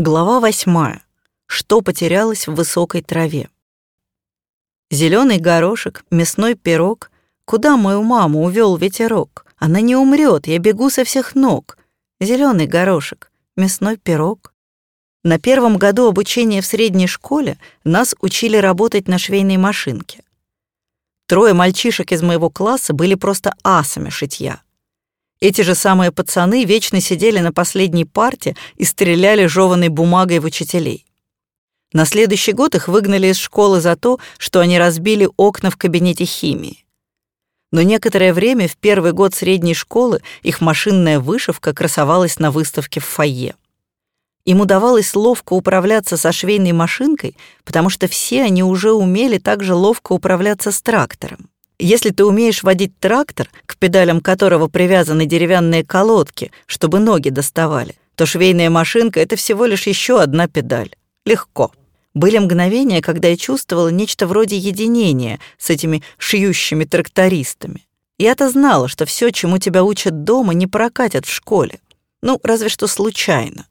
Глава восьмая. Что потерялось в высокой траве? Зеленый горошек, мясной пирог. Куда мою маму увел ветерок? Она не умрет, я бегу со всех ног. Зеленый горошек, мясной пирог. На первом году обучения в средней школе нас учили работать на швейной машинке. Трое мальчишек из моего класса были просто асами шитья. Эти же самые пацаны вечно сидели на последней парте и стреляли жеванной бумагой в учителей. На следующий год их выгнали из школы за то, что они разбили окна в кабинете химии. Но некоторое время в первый год средней школы их машинная вышивка красовалась на выставке в фойе. Им удавалось ловко управляться со швейной машинкой, потому что все они уже умели так же ловко управляться с трактором. Если ты умеешь водить трактор, к педалям которого привязаны деревянные колодки, чтобы ноги доставали, то швейная машинка — это всего лишь еще одна педаль. Легко. Были мгновения, когда я чувствовала нечто вроде единения с этими шьющими трактористами. Я-то знала, что все, чему тебя учат дома, не прокатят в школе. Ну, разве что случайно.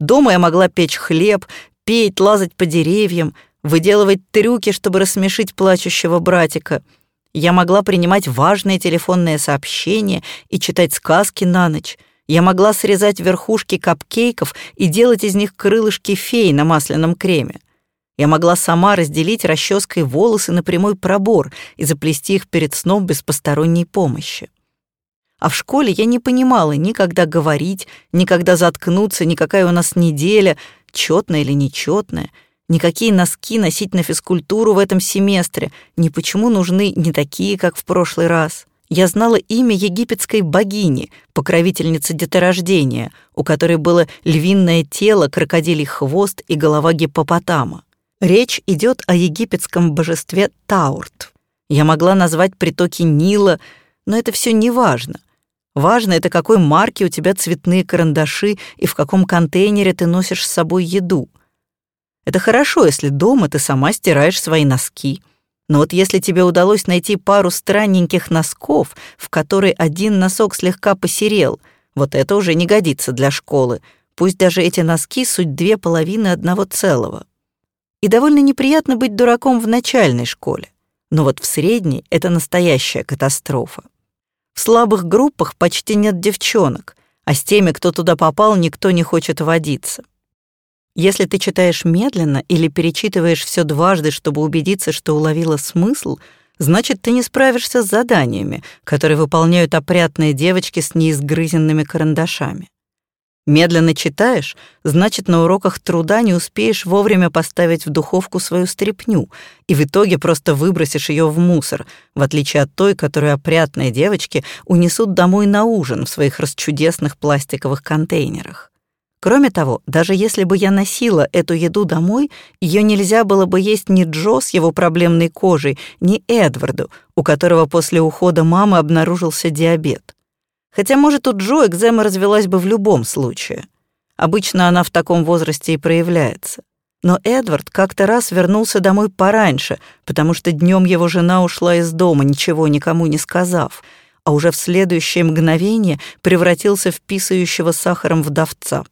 Дома я могла печь хлеб, петь, лазать по деревьям, выделывать трюки, чтобы рассмешить плачущего братика — я могла принимать важные телефонные сообщения и читать сказки на ночь. Я могла срезать верхушки капкейков и делать из них крылышки фей на масляном креме. Я могла сама разделить расческой волосы на прямой пробор и заплести их перед сном без посторонней помощи. А в школе я не понимала ни когда говорить, ни когда заткнуться, ни какая у нас неделя, четная или нечетная — Никакие носки носить на физкультуру в этом семестре, ни почему нужны не такие, как в прошлый раз. Я знала имя египетской богини, покровительницы деторождения, у которой было львиное тело, крокодилий хвост и голова гиппопотама. Речь идет о египетском божестве Таурт. Я могла назвать притоки Нила, но это все не важно. Важно это, какой марки у тебя цветные карандаши и в каком контейнере ты носишь с собой еду — это хорошо, если дома ты сама стираешь свои носки. Но вот если тебе удалось найти пару странненьких носков, в которой один носок слегка посерел, вот это уже не годится для школы. Пусть даже эти носки суть две половины одного целого. И довольно неприятно быть дураком в начальной школе. Но вот в средней это настоящая катастрофа. В слабых группах почти нет девчонок, а с теми, кто туда попал, никто не хочет водиться. Если ты читаешь медленно или перечитываешь все дважды, чтобы убедиться, что уловила смысл, значит, ты не справишься с заданиями, которые выполняют опрятные девочки с неизгрызенными карандашами. Медленно читаешь, значит, на уроках труда не успеешь вовремя поставить в духовку свою стряпню, и в итоге просто выбросишь ее в мусор, в отличие от той, которую опрятные девочки унесут домой на ужин в своих расчудесных пластиковых контейнерах. Кроме того, даже если бы я носила эту еду домой, ее нельзя было бы есть ни Джо с его проблемной кожей, ни Эдварду, у которого после ухода мамы обнаружился диабет. Хотя, может, у Джо экзема развелась бы в любом случае. Обычно она в таком возрасте и проявляется. Но Эдвард как-то раз вернулся домой пораньше, потому что днем его жена ушла из дома, ничего никому не сказав, а уже в следующее мгновение превратился в писающего сахаром вдовца.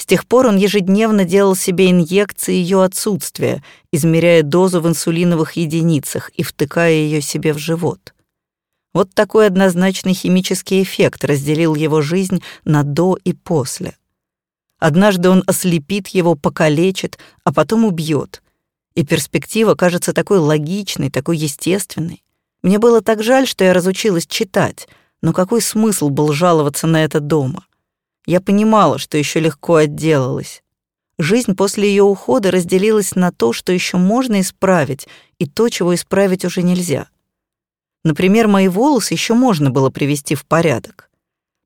С тех пор он ежедневно делал себе инъекции ее отсутствия, измеряя дозу в инсулиновых единицах и втыкая ее себе в живот. Вот такой однозначный химический эффект разделил его жизнь на до и после. Однажды он ослепит его, покалечит, а потом убьет. И перспектива кажется такой логичной, такой естественной. Мне было так жаль, что я разучилась читать, но какой смысл был жаловаться на это дома? Я понимала, что еще легко отделалась. Жизнь после ее ухода разделилась на то, что еще можно исправить, и то, чего исправить уже нельзя. Например, мои волосы еще можно было привести в порядок.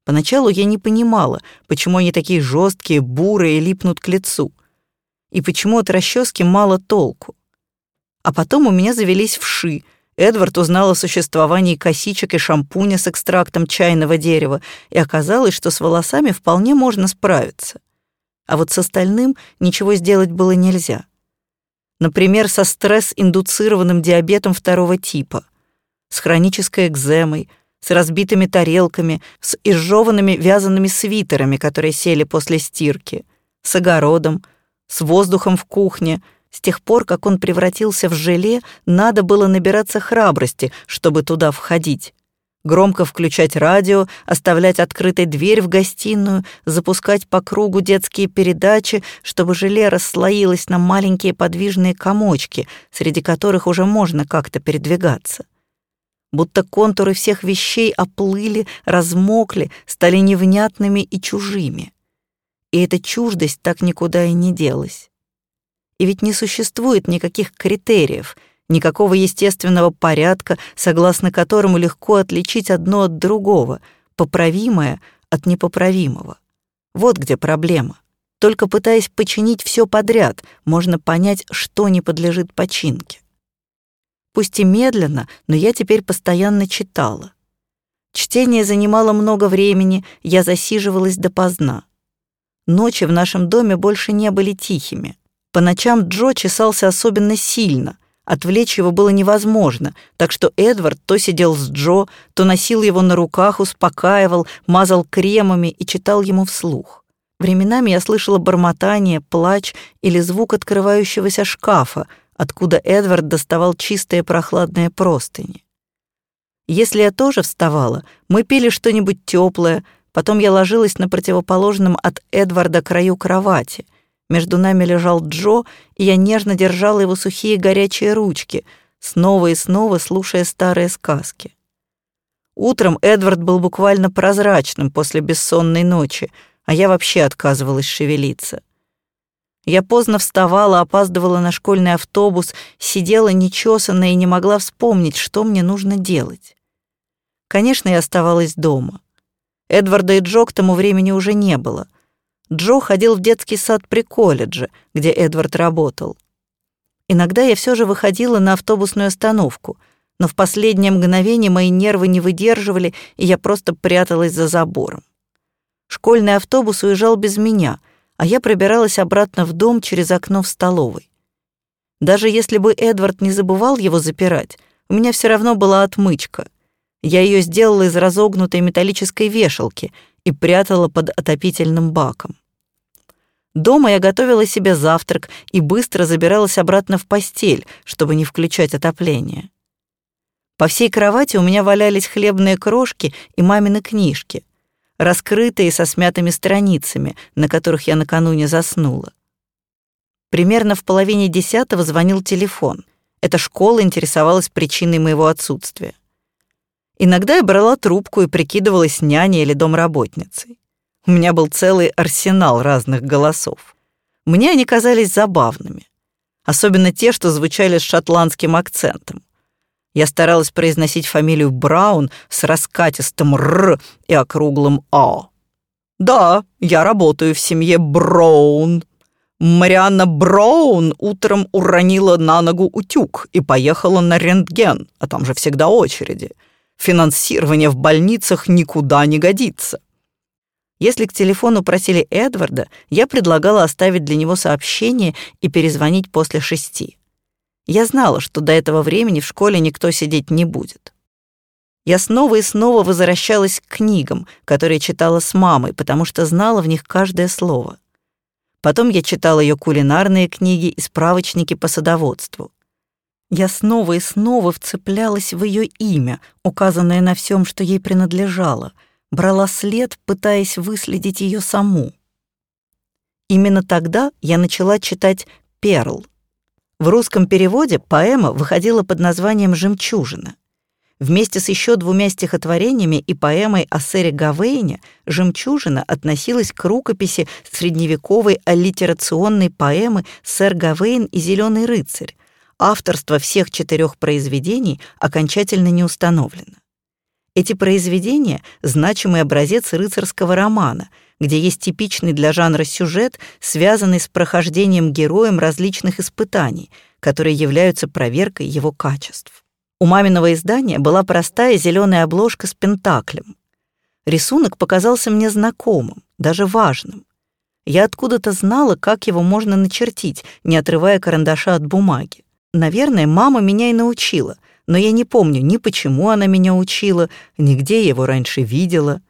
Поначалу я не понимала, почему они такие жесткие, бурые и липнут к лицу, и почему от расчески мало толку. А потом у меня завелись вши, Эдвард узнал о существовании косичек и шампуня с экстрактом чайного дерева, и оказалось, что с волосами вполне можно справиться. А вот с остальным ничего сделать было нельзя. Например, со стресс-индуцированным диабетом второго типа, с хронической экземой, с разбитыми тарелками, с изжеванными вязаными свитерами, которые сели после стирки, с огородом, с воздухом в кухне. С тех пор, как он превратился в желе, надо было набираться храбрости, чтобы туда входить. Громко включать радио, оставлять открытой дверь в гостиную, запускать по кругу детские передачи, чтобы желе расслоилось на маленькие подвижные комочки, среди которых уже можно как-то передвигаться. Будто контуры всех вещей оплыли, размокли, стали невнятными и чужими. И эта чуждость так никуда и не делась. И ведь не существует никаких критериев — никакого естественного порядка, согласно которому легко отличить одно от другого, поправимое от непоправимого. Вот где проблема. Только пытаясь починить все подряд, можно понять, что не подлежит починке. Пусть и медленно, но я теперь постоянно читала. Чтение занимало много времени, я засиживалась допоздна. Ночи в нашем доме больше не были тихими. По ночам Джо чесался особенно сильно, Отвлечь его было невозможно, так что Эдвард то сидел с Джо, то носил его на руках, успокаивал, мазал кремами и читал ему вслух. Временами я слышала бормотание, плач или звук открывающегося шкафа, откуда Эдвард доставал чистые прохладные простыни. Если я тоже вставала, мы пили что-нибудь теплое, потом я ложилась на противоположном от Эдварда краю кровати, между нами лежал Джо, и я нежно держала его сухие горячие ручки, снова и снова слушая старые сказки. Утром Эдвард был буквально прозрачным после бессонной ночи, а я вообще отказывалась шевелиться. Я поздно вставала, опаздывала на школьный автобус, сидела нечесанная и не могла вспомнить, что мне нужно делать. Конечно, я оставалась дома. Эдварда и Джо к тому времени уже не было. Джо ходил в детский сад при колледже, где Эдвард работал. Иногда я все же выходила на автобусную остановку, но в последнее мгновение мои нервы не выдерживали, и я просто пряталась за забором. Школьный автобус уезжал без меня, а я пробиралась обратно в дом через окно в столовой. Даже если бы Эдвард не забывал его запирать, у меня все равно была отмычка. Я ее сделала из разогнутой металлической вешалки — и прятала под отопительным баком. Дома я готовила себе завтрак и быстро забиралась обратно в постель, чтобы не включать отопление. По всей кровати у меня валялись хлебные крошки и мамины книжки, раскрытые со смятыми страницами, на которых я накануне заснула. Примерно в половине десятого звонил телефон. Эта школа интересовалась причиной моего отсутствия. Иногда я брала трубку и прикидывалась няней или домработницей. У меня был целый арсенал разных голосов. Мне они казались забавными. Особенно те, что звучали с шотландским акцентом. Я старалась произносить фамилию Браун с раскатистым «р» и округлым «а». «Да, я работаю в семье Браун». Марианна Браун утром уронила на ногу утюг и поехала на рентген, а там же всегда очереди — Финансирование в больницах никуда не годится. Если к телефону просили Эдварда, я предлагала оставить для него сообщение и перезвонить после шести. Я знала, что до этого времени в школе никто сидеть не будет. Я снова и снова возвращалась к книгам, которые читала с мамой, потому что знала в них каждое слово. Потом я читала ее кулинарные книги и справочники по садоводству. Я снова и снова вцеплялась в ее имя, указанное на всем, что ей принадлежало, брала след, пытаясь выследить ее саму. Именно тогда я начала читать «Перл». В русском переводе поэма выходила под названием «Жемчужина». Вместе с еще двумя стихотворениями и поэмой о сэре Гавейне «Жемчужина» относилась к рукописи средневековой аллитерационной поэмы «Сэр Гавейн и зеленый рыцарь», авторство всех четырех произведений окончательно не установлено. Эти произведения — значимый образец рыцарского романа, где есть типичный для жанра сюжет, связанный с прохождением героем различных испытаний, которые являются проверкой его качеств. У маминого издания была простая зеленая обложка с пентаклем. Рисунок показался мне знакомым, даже важным. Я откуда-то знала, как его можно начертить, не отрывая карандаша от бумаги. Наверное, мама меня и научила, но я не помню ни почему она меня учила, ни где я его раньше видела.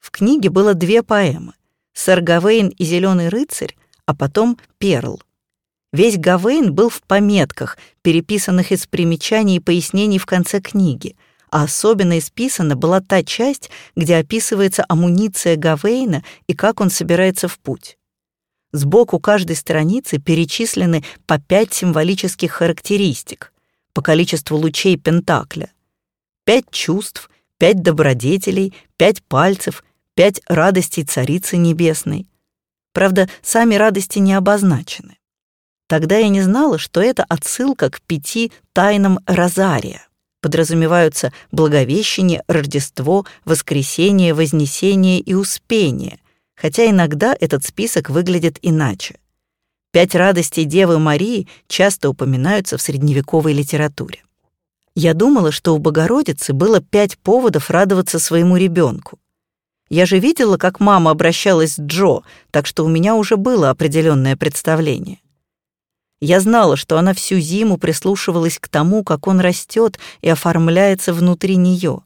В книге было две поэмы. «Сэр Гавейн и зеленый рыцарь» а потом Перл. Весь Гавейн был в пометках, переписанных из примечаний и пояснений в конце книги, а особенно исписана была та часть, где описывается амуниция Гавейна и как он собирается в путь. Сбоку каждой страницы перечислены по пять символических характеристик по количеству лучей Пентакля. Пять чувств, пять добродетелей, пять пальцев, пять радостей Царицы Небесной. Правда, сами радости не обозначены. Тогда я не знала, что это отсылка к пяти тайнам Розария. Подразумеваются Благовещение, Рождество, Воскресение, Вознесение и Успение, хотя иногда этот список выглядит иначе. Пять радостей Девы Марии часто упоминаются в средневековой литературе. Я думала, что у Богородицы было пять поводов радоваться своему ребенку. Я же видела, как мама обращалась с Джо, так что у меня уже было определенное представление. Я знала, что она всю зиму прислушивалась к тому, как он растет и оформляется внутри нее.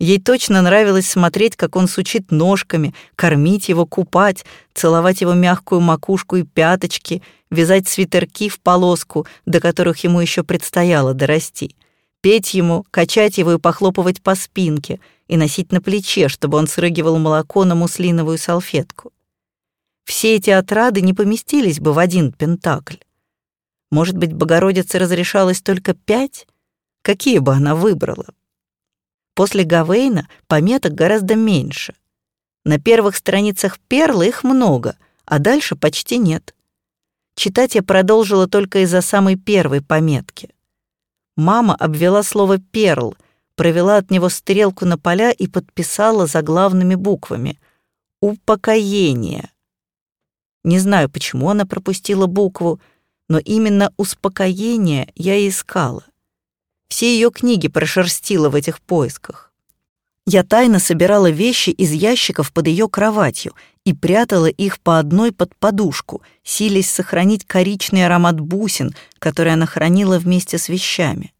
Ей точно нравилось смотреть, как он сучит ножками, кормить его, купать, целовать его мягкую макушку и пяточки, вязать свитерки в полоску, до которых ему еще предстояло дорасти, петь ему, качать его и похлопывать по спинке и носить на плече, чтобы он срыгивал молоко на муслиновую салфетку. Все эти отрады не поместились бы в один пентакль. Может быть, Богородице разрешалось только пять? Какие бы она выбрала? После Гавейна пометок гораздо меньше. На первых страницах Перла их много, а дальше почти нет. Читать я продолжила только из-за самой первой пометки. Мама обвела слово «перл», провела от него стрелку на поля и подписала заглавными буквами «Упокоение». Не знаю, почему она пропустила букву, но именно успокоение я и искала. Все ее книги прошерстила в этих поисках. Я тайно собирала вещи из ящиков под ее кроватью и прятала их по одной под подушку, силясь сохранить коричный аромат бусин, который она хранила вместе с вещами.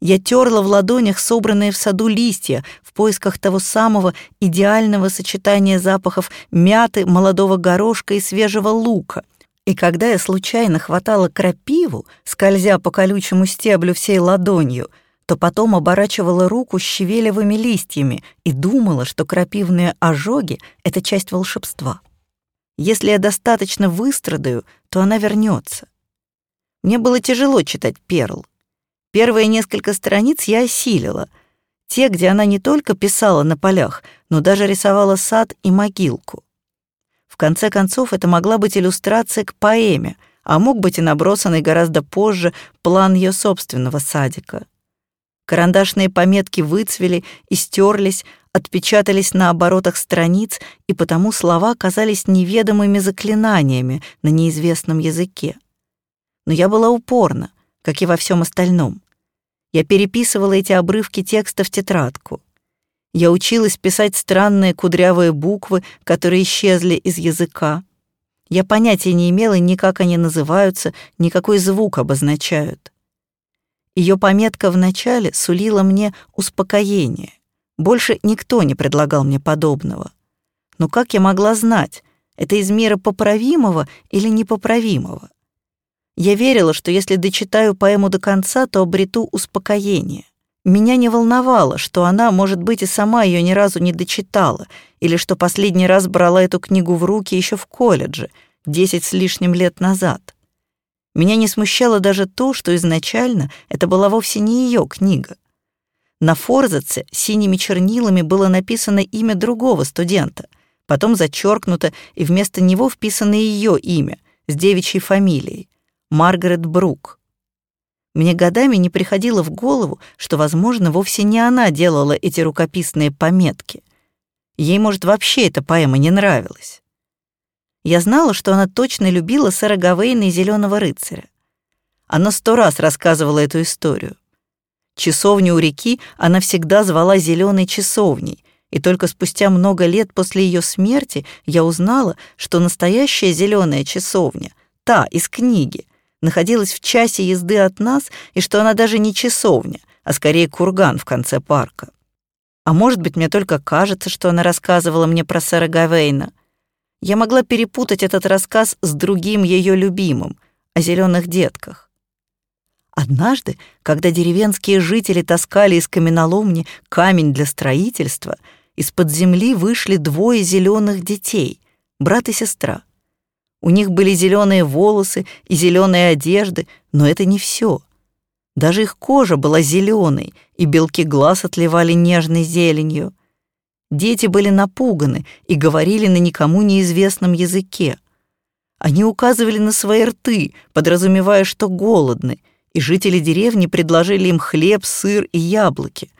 Я терла в ладонях собранные в саду листья в поисках того самого идеального сочетания запахов мяты, молодого горошка и свежего лука — и когда я случайно хватала крапиву, скользя по колючему стеблю всей ладонью, то потом оборачивала руку щавелевыми листьями и думала, что крапивные ожоги — это часть волшебства. Если я достаточно выстрадаю, то она вернется. Мне было тяжело читать Перл. Первые несколько страниц я осилила. Те, где она не только писала на полях, но даже рисовала сад и могилку. В конце концов, это могла быть иллюстрация к поэме, а мог быть и набросанный гораздо позже план ее собственного садика. Карандашные пометки выцвели и стерлись, отпечатались на оборотах страниц, и потому слова казались неведомыми заклинаниями на неизвестном языке. Но я была упорна, как и во всем остальном. Я переписывала эти обрывки текста в тетрадку. Я училась писать странные кудрявые буквы, которые исчезли из языка. Я понятия не имела ни как они называются, ни какой звук обозначают. Ее пометка в начале сулила мне успокоение. Больше никто не предлагал мне подобного. Но как я могла знать, это из мира поправимого или непоправимого? Я верила, что если дочитаю поэму до конца, то обрету успокоение. Меня не волновало, что она, может быть, и сама ее ни разу не дочитала, или что последний раз брала эту книгу в руки еще в колледже, десять с лишним лет назад. Меня не смущало даже то, что изначально это была вовсе не ее книга. На форзаце синими чернилами было написано имя другого студента, потом зачеркнуто, и вместо него вписано ее имя с девичьей фамилией — Маргарет Брук. Мне годами не приходило в голову, что, возможно, вовсе не она делала эти рукописные пометки. Ей, может, вообще эта поэма не нравилась. Я знала, что она точно любила сэра Гавейна и Зеленого рыцаря. Она сто раз рассказывала эту историю. Часовню у реки она всегда звала зеленой часовней, и только спустя много лет после ее смерти я узнала, что настоящая зеленая часовня, та из книги, находилась в часе езды от нас и что она даже не часовня, а скорее курган в конце парка. А может быть, мне только кажется, что она рассказывала мне про сэра Гавейна. Я могла перепутать этот рассказ с другим ее любимым, о зеленых детках. Однажды, когда деревенские жители таскали из каменоломни камень для строительства, из-под земли вышли двое зеленых детей, брат и сестра. У них были зеленые волосы и зеленые одежды, но это не все. Даже их кожа была зеленой, и белки глаз отливали нежной зеленью. Дети были напуганы и говорили на никому неизвестном языке. Они указывали на свои рты, подразумевая, что голодны, и жители деревни предложили им хлеб, сыр и яблоки,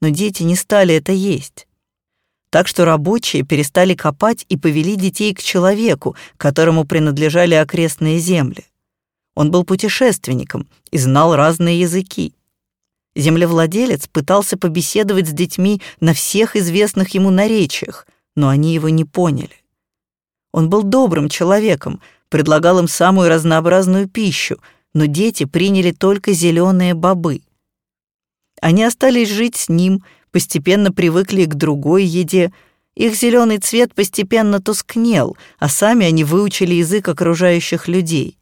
но дети не стали это есть. Так что рабочие перестали копать и повели детей к человеку, которому принадлежали окрестные земли. Он был путешественником и знал разные языки. Землевладелец пытался побеседовать с детьми на всех известных ему наречиях, но они его не поняли. Он был добрым человеком, предлагал им самую разнообразную пищу, но дети приняли только зеленые бобы. Они остались жить с ним, постепенно привыкли к другой еде. Их зеленый цвет постепенно тускнел, а сами они выучили язык окружающих людей.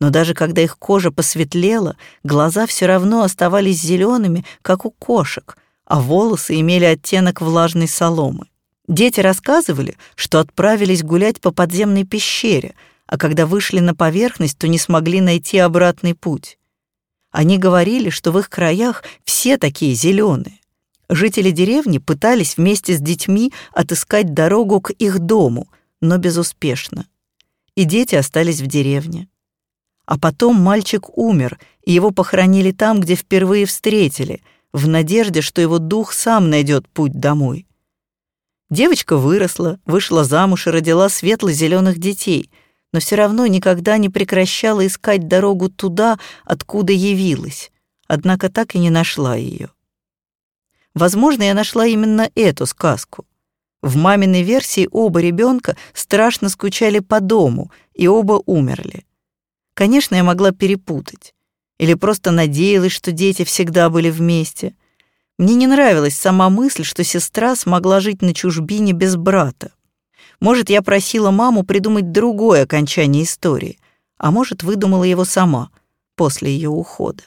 Но даже когда их кожа посветлела, глаза все равно оставались зелеными, как у кошек, а волосы имели оттенок влажной соломы. Дети рассказывали, что отправились гулять по подземной пещере, а когда вышли на поверхность, то не смогли найти обратный путь. Они говорили, что в их краях все такие зеленые. Жители деревни пытались вместе с детьми отыскать дорогу к их дому, но безуспешно. И дети остались в деревне. А потом мальчик умер, и его похоронили там, где впервые встретили, в надежде, что его дух сам найдет путь домой. Девочка выросла, вышла замуж и родила светло-зеленых детей, но все равно никогда не прекращала искать дорогу туда, откуда явилась, однако так и не нашла ее. Возможно, я нашла именно эту сказку. В маминой версии оба ребенка страшно скучали по дому, и оба умерли. Конечно, я могла перепутать. Или просто надеялась, что дети всегда были вместе — мне не нравилась сама мысль, что сестра смогла жить на чужбине без брата. Может, я просила маму придумать другое окончание истории, а может, выдумала его сама после ее ухода.